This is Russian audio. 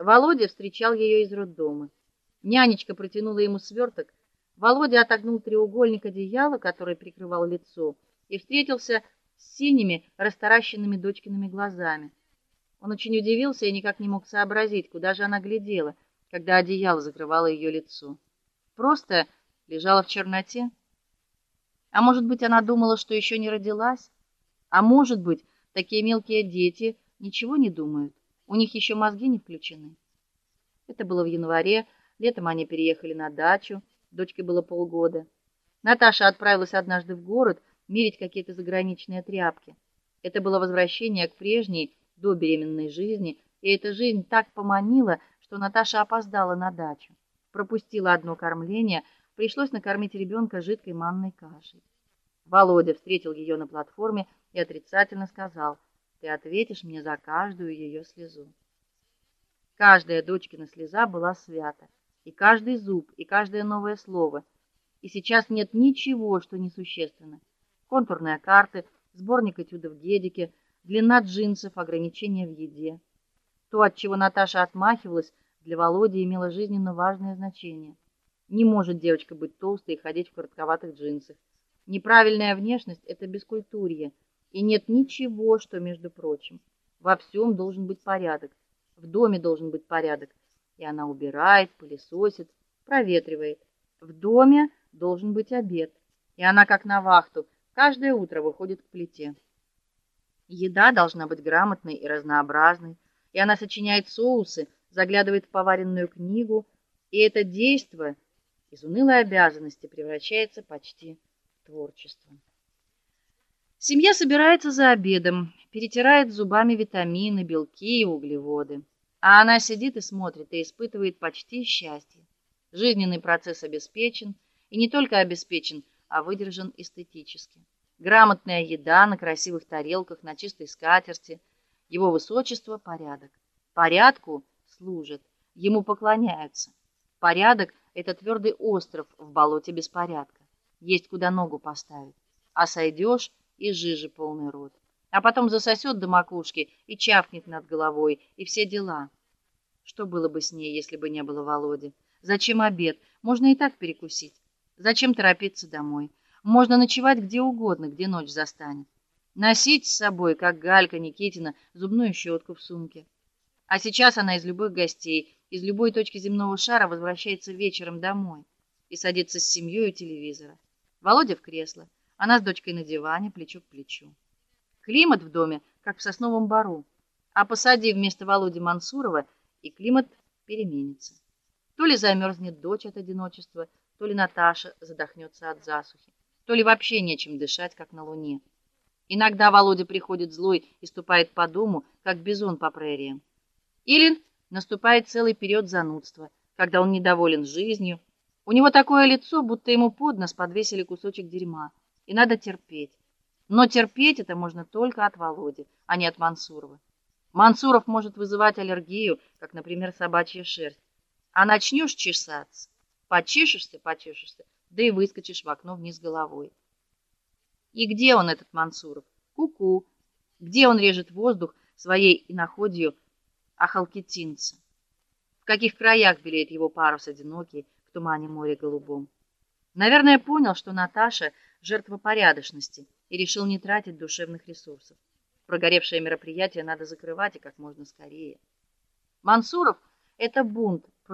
Володя встречал ее из роддома. Нянечка протянула ему сверток. Володя отогнул треугольник одеяла, который прикрывал лицо, и встретился с синими, растаращенными дочкиными глазами. Он очень удивился и никак не мог сообразить, куда же она глядела, когда одеяло закрывало ее лицо. Просто лежала в черноте. А может быть, она думала, что еще не родилась? А может быть, такие мелкие дети ничего не думают. У них еще мозги не включены. Это было в январе, летом они переехали на дачу, дочке было полгода. Наташа отправилась однажды в город мерить какие-то заграничные тряпки. Это было возвращение к прежней до беременной жизни, и эта жизнь так поманила, что Наташа опоздала на дачу. Пропустила одно кормление, пришлось накормить ребенка жидкой манной кашей. Володя встретил ее на платформе и отрицательно сказал: ты ответишь мне за каждую ее слезу. Каждая дочкина слеза была свята, и каждый зуб, и каждое новое слово. И сейчас нет ничего, что несущественно. Контурные карты, сборник этюдов Гедике, длина джинсов, ограничения в еде. То, от чего Наташа отмахивалась, для Володи имело жизненно важное значение. Не может девочка быть толстой и ходить в коротковатых джинсах. Неправильная внешность это бескультурье. И нет ничего, что, между прочим, во всем должен быть порядок. В доме должен быть порядок, и она убирает, пылесосит, проветривает. В доме должен быть обед, и она как на вахту каждое утро выходит к плите. Еда должна быть грамотной и разнообразной, и она сочиняет соусы, заглядывает в поваренную книгу, и это действо из унылой обязанности превращается почти в творчество. Семья собирается за обедом, перетирает зубами витамины, белки и углеводы. А она сидит и смотрит и испытывает почти счастье. Жизненный процесс обеспечен, и не только обеспечен, а выдержан эстетически. Грамотная еда на красивых тарелках, на чистой скатерти. Его высочество порядок. Порядку служат, ему поклоняются. Порядок это твердый остров в болоте беспорядка. Есть куда ногу поставить. А сойдешь и жижи полный рот. А потом засосет до макушки и чавкнет над головой, и все дела. Что было бы с ней, если бы не было Володи? Зачем обед? Можно и так перекусить. Зачем торопиться домой? Можно ночевать где угодно, где ночь застанет. Носить с собой, как Галька Никитина, зубную щетку в сумке. А сейчас она из любых гостей, из любой точки земного шара возвращается вечером домой и садится с семьей у телевизора. Володя в кресло. Она с дочкой на диване, плечо к плечу. Климат в доме как в сосновом бору, а посади вместо Володи Мансурова, и климат переменится. То ли замерзнет дочь от одиночества, то ли Наташа задохнется от засухи, то ли вообще нечем дышать, как на луне. Иногда Володя приходит злой и ступает по дому, как бизон по прериям. Или наступает целый период занудства, когда он недоволен жизнью. У него такое лицо, будто ему под нос подвесили кусочек дерьма и надо терпеть. Но терпеть это можно только от Володи, а не от Мансурова. Мансуров может вызывать аллергию, как, например, собачья шерсть. А начнешь чесаться, почешешься, почешешься, да и выскочишь в окно вниз головой. И где он этот Мансуров? Ку-ку. Где он режет воздух своей иноходью ахалкитинца? В каких краях белеет его парус одинокий в тумане моря голубом? Наверное, понял, что Наташа жертва порядочности и решил не тратить душевных ресурсов. Прогоревшее мероприятие надо закрывать и как можно скорее. Мансуров это бунт